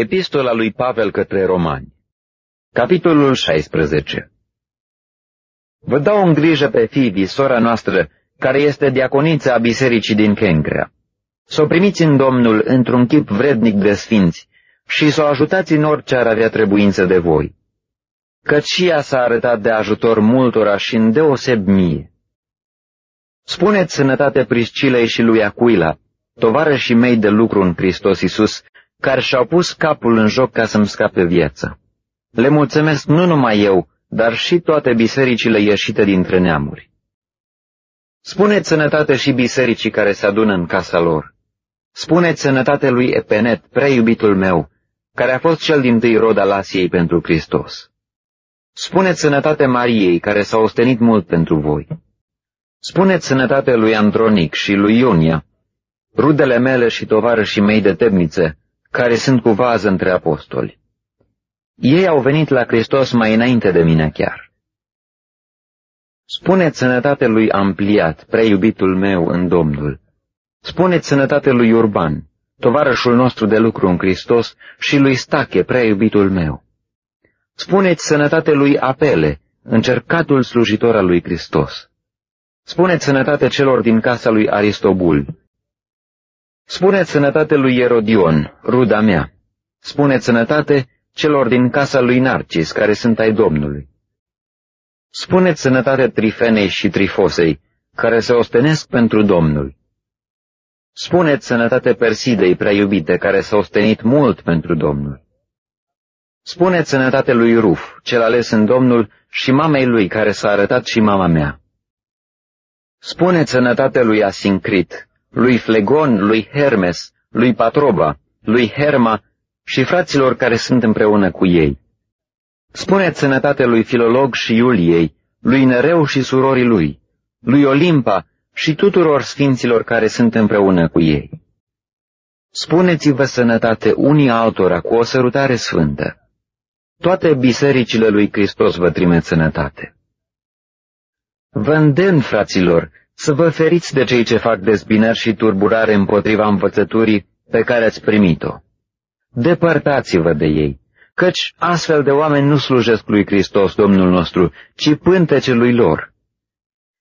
Epistola lui Pavel către Romani Capitolul 16 Vă dau în grijă pe Fibi, sora noastră, care este diaconița a bisericii din Kencrea. Să o primiți în Domnul într-un chip vrednic de sfinți și să o ajutați în orice ar avea trebuință de voi. Căci și ea s-a arătat de ajutor multora și în deoseb mie. Spuneți sănătate Priscilei și lui Acuila, tovarășii mei de lucru în Hristos Iisus, care și-au pus capul în joc ca să-mi scape viața. Le mulțumesc nu numai eu, dar și toate bisericile ieșite dintre neamuri. Spuneți sănătate și bisericii care se adună în casa lor. Spuneți sănătate lui Epenet, prea iubitul meu, care a fost cel din tâi rod al Asiei pentru Hristos. Spuneți sănătate Mariei, care s-a ostenit mult pentru voi. Spuneți sănătate lui Andronic și lui Ionia, rudele mele și tovarășii mei de temnițe, care sunt cu vază între apostoli. Ei au venit la Hristos mai înainte de mine chiar. Spuneți sănătate lui Ampliat, preiubitul meu în Domnul. Spuneți sănătate lui Urban, tovarășul nostru de lucru în Hristos, și lui Stache, preiubitul meu. Spuneți sănătate lui Apele, încercatul slujitor al lui Hristos. Spuneți sănătate celor din casa lui Aristobul, Spuneți sănătate lui Erodion, ruda mea. Spuneți sănătate celor din casa lui Narcis, care sunt ai Domnului. Spuneți sănătate Trifenei și Trifosei, care se ostenesc pentru Domnul. Spuneți sănătate Persidei prea iubite, care s-a ostenit mult pentru Domnul. Spuneți sănătate lui Ruf, cel ales în Domnul, și mamei lui, care s-a arătat și mama mea. Spuneți sănătate lui Asincrit, lui Flegon, lui Hermes, lui Patroba, lui Herma și fraților care sunt împreună cu ei. Spuneți sănătate lui Filolog și Iuliei, lui Nereu și surorii lui, lui Olimpa și tuturor sfinților care sunt împreună cu ei. Spuneți-vă sănătate unii altora cu o sărutare sfântă. Toate bisericile lui Hristos vă trimit sănătate. Vă îndemn, fraților, să vă feriți de cei ce fac dezbinări și turburare împotriva învățăturii pe care ați primit-o. Depărtați-vă de ei, căci astfel de oameni nu slujesc lui Hristos, Domnul nostru, ci pântecelui lor.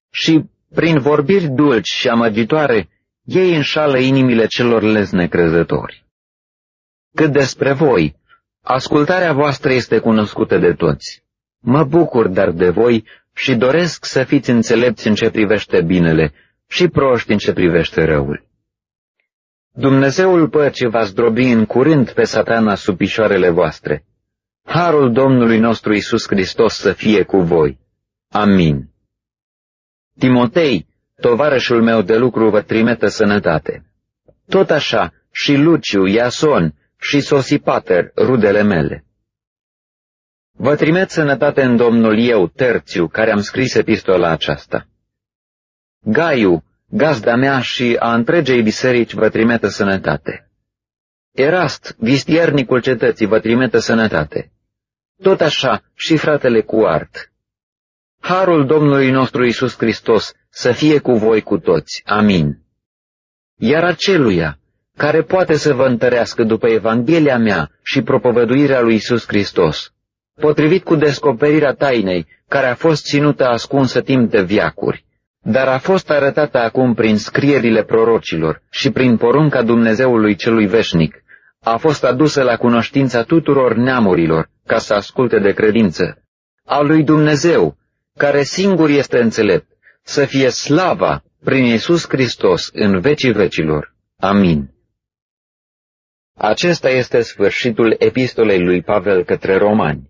Și, prin vorbiri dulci și amăgitoare, ei înșală inimile celor leznecrezători. Cât despre voi, ascultarea voastră este cunoscută de toți. Mă bucur dar de voi și doresc să fiți înțelepți în ce privește binele și proști în ce privește răul. Dumnezeul păcii va zdrobi în curând pe satana sub picioarele voastre. Harul Domnului nostru Isus Hristos să fie cu voi. Amin. Timotei, tovarășul meu de lucru, vă trimite sănătate. Tot așa și Luciu, Iason și Sosipater, rudele mele. Vă trimit sănătate în Domnul eu, Terțiu, care am scris epistola aceasta. Gaiu, gazda mea și a întregei biserici vă trimite sănătate. Erast, vistiernicul cetății, vă trimite sănătate. Tot așa și fratele cu art. Harul Domnului nostru Isus Hristos să fie cu voi cu toți. Amin. Iar aceluia, care poate să vă întărească după Evanghelia mea și propovăduirea lui Isus Hristos, potrivit cu descoperirea tainei, care a fost ținută ascunsă timp de viacuri, dar a fost arătată acum prin scrierile prorocilor și prin porunca Dumnezeului celui veșnic, a fost adusă la cunoștința tuturor neamurilor, ca să asculte de credință, a lui Dumnezeu, care singur este înțelept, să fie slava prin Iisus Hristos în vecii vecilor. Amin. Acesta este sfârșitul epistolei lui Pavel către romani.